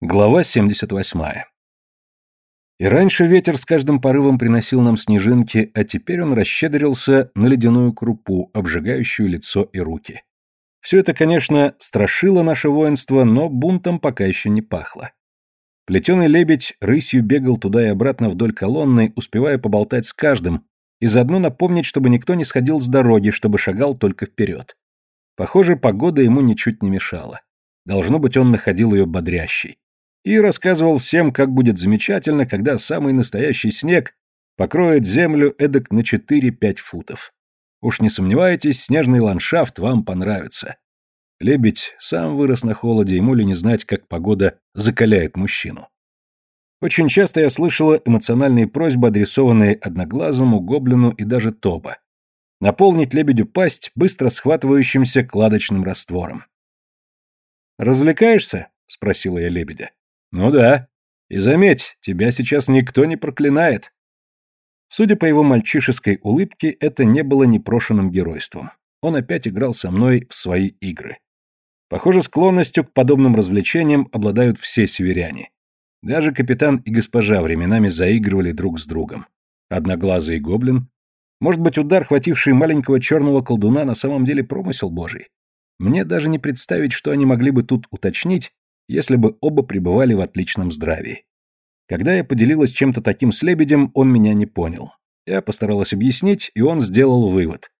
Глава 78. И раньше ветер с каждым порывом приносил нам снежинки, а теперь он расщедрился на ледяную крупу, обжигающую лицо и руки. Все это, конечно, страшило наше воинство, но бунтом пока еще не пахло. Плетеный лебедь рысью бегал туда и обратно вдоль колонны, успевая поболтать с каждым, и заодно напомнить, чтобы никто не сходил с дороги, чтобы шагал только вперед. Похоже, погода ему ничуть не мешала. Должно быть, он находил ее бодрящей и рассказывал всем, как будет замечательно, когда самый настоящий снег покроет землю эдак на 4-5 футов. Уж не сомневайтесь, снежный ландшафт вам понравится. Лебедь сам вырос на холоде, ему ли не знать, как погода закаляет мужчину. Очень часто я слышала эмоциональные просьбы, адресованные Одноглазому, Гоблину и даже Тоба. Наполнить лебедю пасть быстро схватывающимся кладочным раствором. «Развлекаешься?» — спросила я лебедя. Ну да. И заметь, тебя сейчас никто не проклинает. Судя по его мальчишеской улыбке, это не было непрошенным геройством. Он опять играл со мной в свои игры. Похоже, склонностью к подобным развлечениям обладают все северяне. Даже капитан и госпожа временами заигрывали друг с другом. Одноглазый гоблин. Может быть, удар, хвативший маленького черного колдуна, на самом деле промысел божий. Мне даже не представить, что они могли бы тут уточнить, если бы оба пребывали в отличном здравии. Когда я поделилась чем-то таким с лебедем, он меня не понял. Я постаралась объяснить, и он сделал вывод.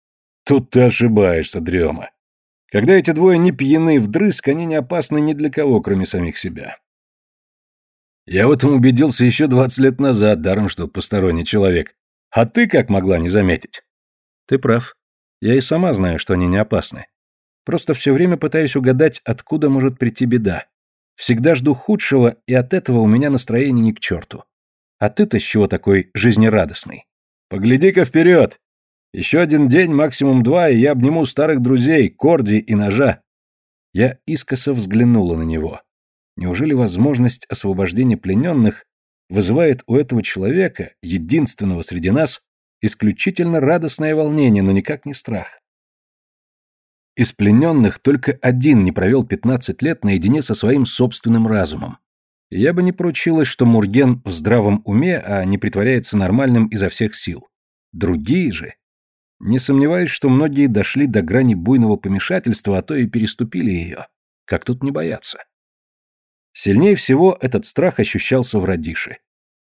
Тут ты ошибаешься, дрема. Когда эти двое не пьяны вдрызг, они не опасны ни для кого, кроме самих себя. Я в этом убедился еще двадцать лет назад, даром что посторонний человек. А ты как могла не заметить? Ты прав. Я и сама знаю, что они не опасны. Просто все время пытаюсь угадать, откуда может прийти беда. Всегда жду худшего, и от этого у меня настроение ни к черту. А ты-то с чего такой жизнерадостный? Погляди-ка вперед! Еще один день, максимум два, и я обниму старых друзей, Корди и Ножа. Я искоса взглянула на него. Неужели возможность освобождения плененных вызывает у этого человека, единственного среди нас, исключительно радостное волнение, но никак не страх? Из плененных только один не провел 15 лет наедине со своим собственным разумом. я бы не поручилась, что Мурген в здравом уме, а не притворяется нормальным изо всех сил. Другие же... Не сомневаюсь, что многие дошли до грани буйного помешательства, а то и переступили ее. Как тут не бояться? Сильнее всего этот страх ощущался в Радише.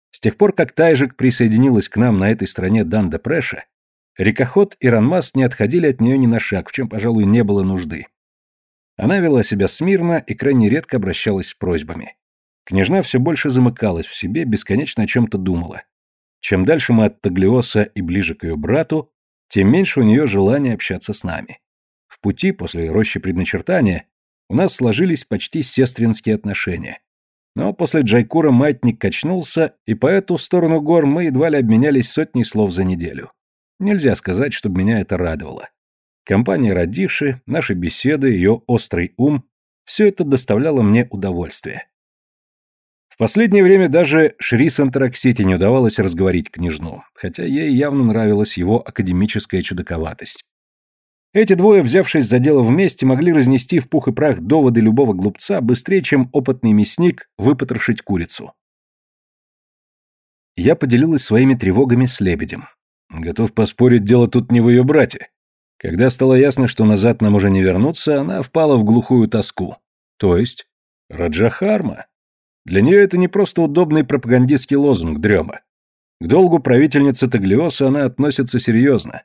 С тех пор, как Тайжик присоединилась к нам на этой стороне Данда Преша, Рекоход и Ранмас не отходили от нее ни на шаг, в чем, пожалуй, не было нужды. Она вела себя смирно и крайне редко обращалась с просьбами. Княжна все больше замыкалась в себе, бесконечно о чем-то думала. Чем дальше мы от Таглиоса и ближе к ее брату, тем меньше у нее желания общаться с нами. В пути, после рощи предначертания, у нас сложились почти сестринские отношения. Но после Джайкура маятник качнулся, и по эту сторону гор мы едва ли обменялись сотней слов за неделю. Нельзя сказать, чтобы меня это радовало. Компания Радиши, наши беседы, ее острый ум – все это доставляло мне удовольствие. В последнее время даже Шрис Антараксити не удавалось разговорить княжну, хотя ей явно нравилась его академическая чудаковатость. Эти двое, взявшись за дело вместе, могли разнести в пух и прах доводы любого глупца быстрее, чем опытный мясник выпотрошить курицу. Я поделилась своими тревогами с Лебедем. Готов поспорить, дело тут не в ее брате. Когда стало ясно, что назад нам уже не вернуться, она впала в глухую тоску. То есть Раджахарма. Для нее это не просто удобный пропагандистский лозунг дрема. К долгу правительницы Таглиоса она относится серьезно.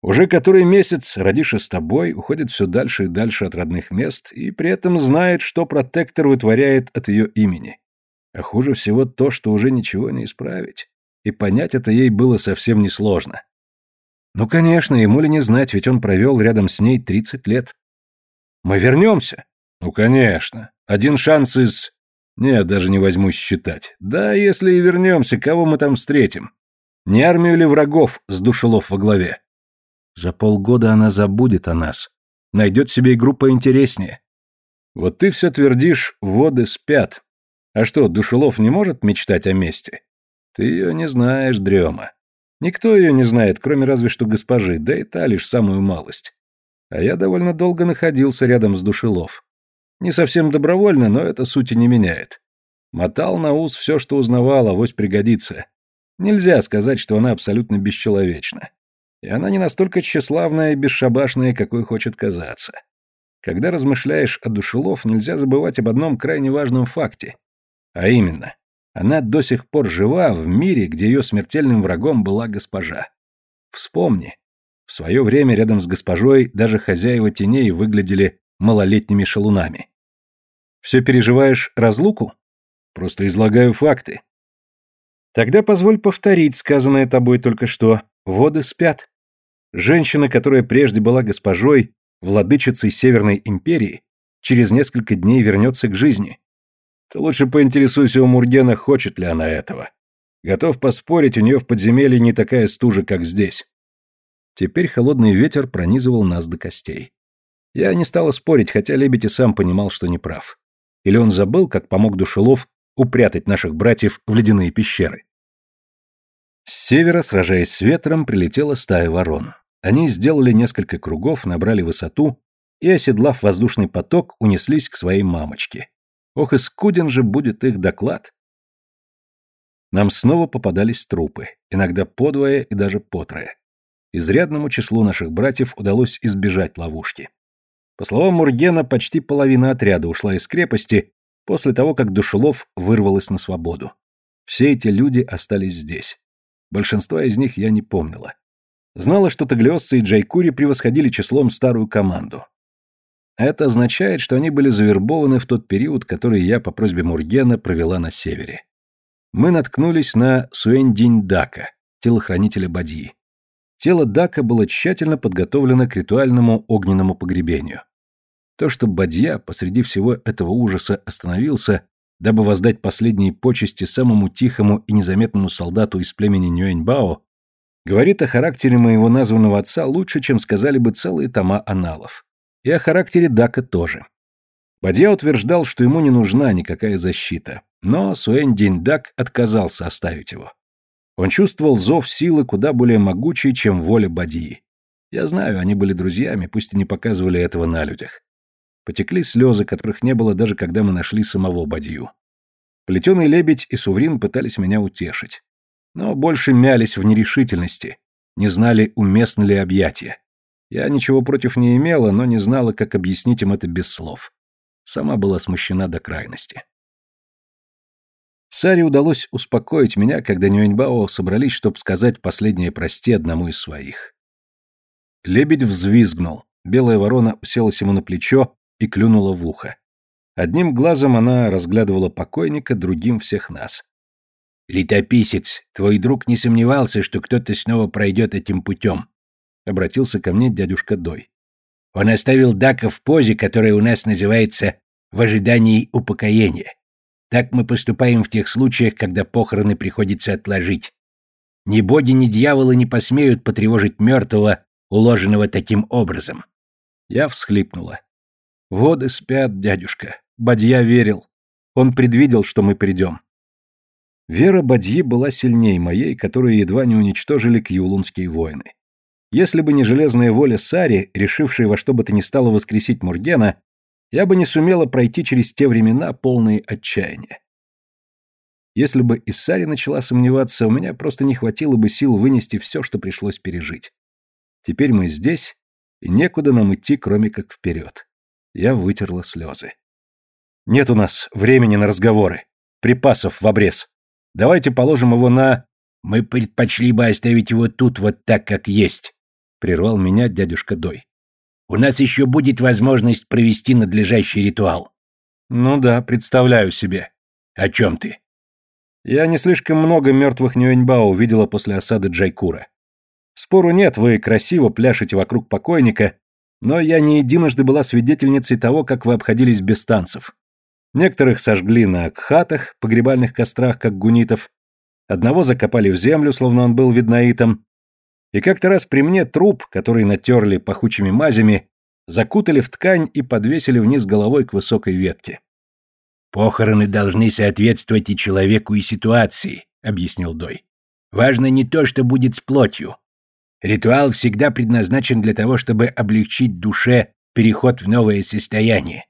Уже который месяц Радиша с тобой уходит все дальше и дальше от родных мест и при этом знает, что протектор вытворяет от ее имени. А хуже всего то, что уже ничего не исправить и понять это ей было совсем несложно. Ну, конечно, ему ли не знать, ведь он провел рядом с ней 30 лет. Мы вернемся? Ну, конечно. Один шанс из... Нет, даже не возьмусь считать. Да, если и вернемся, кого мы там встретим? Не армию ли врагов с душелов во главе? За полгода она забудет о нас. Найдет себе игру поинтереснее. Вот ты все твердишь, воды спят. А что, Душелов не может мечтать о месте? Ты ее не знаешь, дрема. Никто ее не знает, кроме разве что госпожи, да и та лишь самую малость. А я довольно долго находился рядом с душелов. Не совсем добровольно, но это сути не меняет. Мотал на ус все, что узнавал, авось пригодится. Нельзя сказать, что она абсолютно бесчеловечна. И она не настолько тщеславная и бесшабашная, какой хочет казаться. Когда размышляешь о душелов, нельзя забывать об одном крайне важном факте. А именно, она до сих пор жива в мире, где ее смертельным врагом была госпожа. Вспомни. В свое время рядом с госпожой даже хозяева теней выглядели малолетними шалунами. Все переживаешь разлуку? Просто излагаю факты. Тогда позволь повторить сказанное тобой только что. Воды спят. Женщина, которая прежде была госпожой, владычицей Северной империи, через несколько дней вернется к жизни. Ты лучше поинтересуйся у Мургена, хочет ли она этого. Готов поспорить, у нее в подземелье не такая стужа, как здесь. Теперь холодный ветер пронизывал нас до костей. Я не стала спорить, хотя Лебедь и сам понимал, что не прав. Или он забыл, как помог Душелов упрятать наших братьев в ледяные пещеры. С севера, сражаясь с ветром, прилетела стая ворон. Они сделали несколько кругов, набрали высоту и, оседлав воздушный поток, унеслись к своей мамочке. Ох, и скуден же будет их доклад. Нам снова попадались трупы, иногда подвое и даже потрое. Изрядному числу наших братьев удалось избежать ловушки. По словам Мургена, почти половина отряда ушла из крепости после того, как Душелов вырвалась на свободу. Все эти люди остались здесь. Большинства из них я не помнила. Знала, что таглиосцы и джайкури превосходили числом старую команду. Это означает, что они были завербованы в тот период, который я по просьбе Мургена провела на севере. Мы наткнулись на Суэндинь Дака, телохранителя Бадьи. Тело Дака было тщательно подготовлено к ритуальному огненному погребению. То, что Бадья посреди всего этого ужаса остановился, дабы воздать последние почести самому тихому и незаметному солдату из племени Нюэньбао, говорит о характере моего названного отца лучше, чем сказали бы целые тома аналов. И о характере Дака тоже. Бадья утверждал, что ему не нужна никакая защита, но Суэнь Дак отказался оставить его. Он чувствовал зов силы куда более могучий, чем воля Бадьи. Я знаю, они были друзьями, пусть и не показывали этого на людях. Потекли слезы, которых не было даже когда мы нашли самого Бадью. Плетеный лебедь и Суврин пытались меня утешить. Но больше мялись в нерешительности, не знали, уместны ли объятия. Я ничего против не имела, но не знала, как объяснить им это без слов. Сама была смущена до крайности. Саре удалось успокоить меня, когда Нюэньбао собрались, чтобы сказать последнее «прости» одному из своих. Лебедь взвизгнул. Белая ворона уселась ему на плечо и клюнула в ухо. Одним глазом она разглядывала покойника, другим всех нас. «Летописец, твой друг не сомневался, что кто-то снова пройдет этим путем», — обратился ко мне дядюшка Дой. «Он оставил Дака в позе, которая у нас называется «в ожидании упокоения». Так мы поступаем в тех случаях, когда похороны приходится отложить. Ни боги, ни дьяволы не посмеют потревожить мертвого, уложенного таким образом. Я всхлипнула. Воды спят, дядюшка. Бадья верил. Он предвидел, что мы придем. Вера Бадьи была сильнее моей, которую едва не уничтожили кьюлунские воины. Если бы не железная воля Сари, решившей во что бы то ни стало воскресить Мургена, я бы не сумела пройти через те времена, полные отчаяния. Если бы Иссари начала сомневаться, у меня просто не хватило бы сил вынести все, что пришлось пережить. Теперь мы здесь, и некуда нам идти, кроме как вперед. Я вытерла слезы. Нет у нас времени на разговоры. Припасов в обрез. Давайте положим его на... Мы предпочли бы оставить его тут вот так, как есть, прервал меня дядюшка Дой. У нас еще будет возможность провести надлежащий ритуал. Ну да, представляю себе. О чем ты? Я не слишком много мертвых Нюэньбао видела после осады Джайкура. Спору нет, вы красиво пляшете вокруг покойника, но я не единожды была свидетельницей того, как вы обходились без танцев. Некоторых сожгли на кхатах, погребальных кострах, как гунитов, одного закопали в землю, словно он был виднаитом, и как-то раз при мне труп, который натерли пахучими мазями, закутали в ткань и подвесили вниз головой к высокой ветке. «Похороны должны соответствовать и человеку, и ситуации», — объяснил Дой. «Важно не то, что будет с плотью. Ритуал всегда предназначен для того, чтобы облегчить душе переход в новое состояние.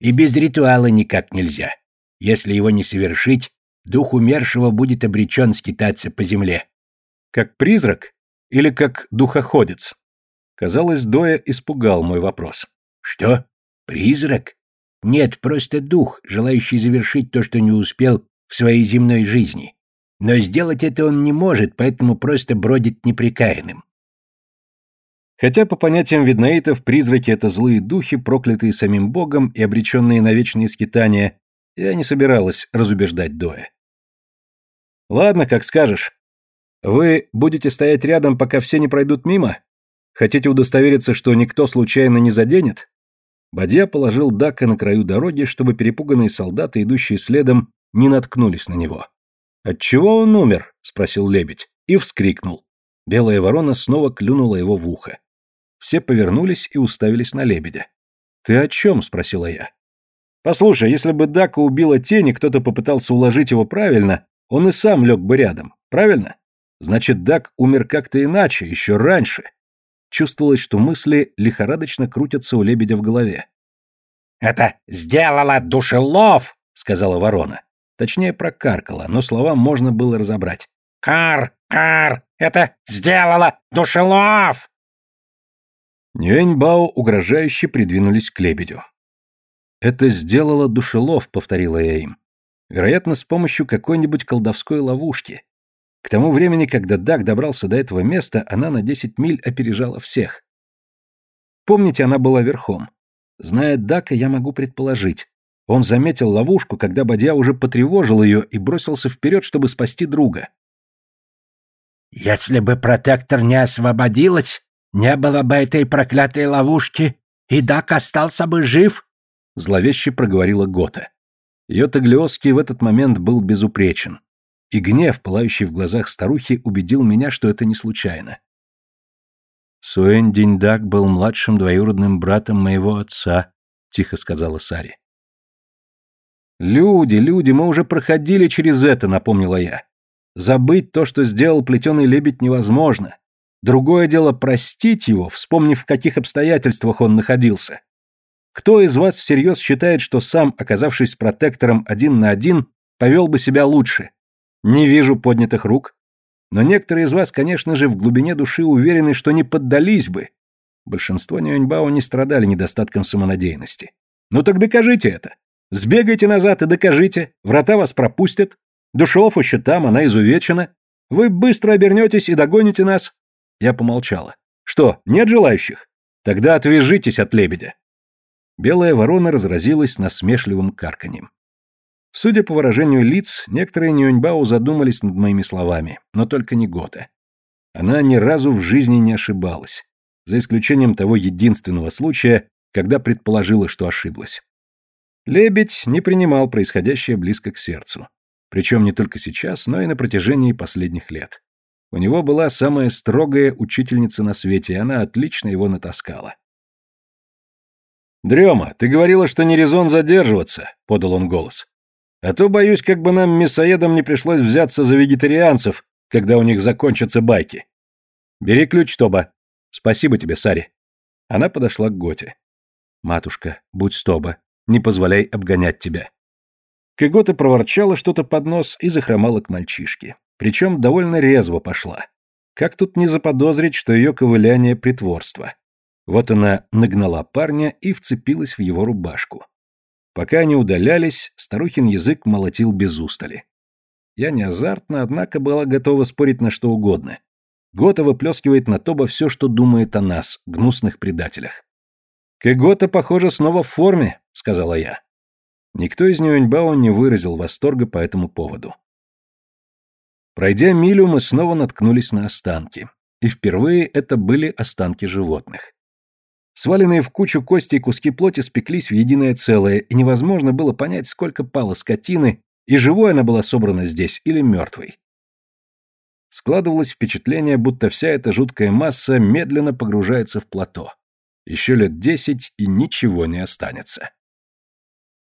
И без ритуала никак нельзя. Если его не совершить, дух умершего будет обречен скитаться по земле. Как призрак или как духоходец? Казалось, Доя испугал мой вопрос. Что? Призрак? Нет, просто дух, желающий завершить то, что не успел в своей земной жизни. Но сделать это он не может, поэтому просто бродит неприкаянным. Хотя по понятиям виднаитов призраки — это злые духи, проклятые самим Богом и обреченные на вечные скитания, я не собиралась разубеждать Доя. «Ладно, как скажешь. Вы будете стоять рядом, пока все не пройдут мимо? Хотите удостовериться, что никто случайно не заденет?» Бадья положил Дака на краю дороги, чтобы перепуганные солдаты, идущие следом, не наткнулись на него. «Отчего он умер?» — спросил лебедь. И вскрикнул. Белая ворона снова клюнула его в ухо. Все повернулись и уставились на лебедя. «Ты о чем?» — спросила я. «Послушай, если бы Дака убила тень, и кто-то попытался уложить его правильно, он и сам лег бы рядом, правильно? Значит, Дак умер как-то иначе, еще раньше». Чувствовалось, что мысли лихорадочно крутятся у лебедя в голове. «Это сделала душелов!» — сказала ворона. Точнее, прокаркала, но слова можно было разобрать. «Кар! Кар! Это сделала душелов!» Нюэньбао угрожающе придвинулись к лебедю. «Это сделала душелов», — повторила я им. «Вероятно, с помощью какой-нибудь колдовской ловушки. К тому времени, когда Дак добрался до этого места, она на десять миль опережала всех. Помните, она была верхом. Зная Дака, я могу предположить. Он заметил ловушку, когда Бадья уже потревожил ее и бросился вперед, чтобы спасти друга. «Если бы протектор не освободилась, не было бы этой проклятой ловушки, и Дак остался бы жив, — зловеще проговорила Гота. Ее Таглиоский в этот момент был безупречен, и гнев, пылающий в глазах старухи, убедил меня, что это не случайно. «Суэн Диньдак был младшим двоюродным братом моего отца», — тихо сказала Сари. «Люди, люди, мы уже проходили через это», — напомнила я. «Забыть то, что сделал плетеный лебедь, невозможно. Другое дело простить его, вспомнив, в каких обстоятельствах он находился. Кто из вас всерьез считает, что сам, оказавшись протектором один на один, повел бы себя лучше? Не вижу поднятых рук. Но некоторые из вас, конечно же, в глубине души уверены, что не поддались бы. Большинство Нюэньбао не страдали недостатком самонадеянности. Ну так докажите это. Сбегайте назад и докажите. Врата вас пропустят. Душелов еще там, она изувечена. Вы быстро обернетесь и догоните нас. Я помолчала. «Что, нет желающих? Тогда отвяжитесь от лебедя». Белая ворона разразилась насмешливым карканьем. Судя по выражению лиц, некоторые Нюньбао задумались над моими словами, но только не Гота. Она ни разу в жизни не ошибалась, за исключением того единственного случая, когда предположила, что ошиблась. Лебедь не принимал происходящее близко к сердцу. Причем не только сейчас, но и на протяжении последних лет. У него была самая строгая учительница на свете, и она отлично его натаскала. «Дрема, ты говорила, что не резон задерживаться», — подал он голос. «А то, боюсь, как бы нам, мясоедам, не пришлось взяться за вегетарианцев, когда у них закончатся байки. Бери ключ, Тоба. Спасибо тебе, Сари». Она подошла к Готе. «Матушка, будь Стоба, не позволяй обгонять тебя». Кегота проворчала что-то под нос и захромала к мальчишке. Причем довольно резво пошла. Как тут не заподозрить, что ее ковыляние — притворство? Вот она нагнала парня и вцепилась в его рубашку. Пока они удалялись, старухин язык молотил без устали. Я не азартно, однако была готова спорить на что угодно. Гота выплескивает на Тоба все, что думает о нас, гнусных предателях. «Кэгота, похоже, снова в форме», — сказала я. Никто из Нюэньбао не выразил восторга по этому поводу. Пройдя милю, мы снова наткнулись на останки. И впервые это были останки животных. Сваленные в кучу кости и куски плоти спеклись в единое целое, и невозможно было понять, сколько пало скотины, и живой она была собрана здесь или мертвой. Складывалось впечатление, будто вся эта жуткая масса медленно погружается в плато. Еще лет десять, и ничего не останется.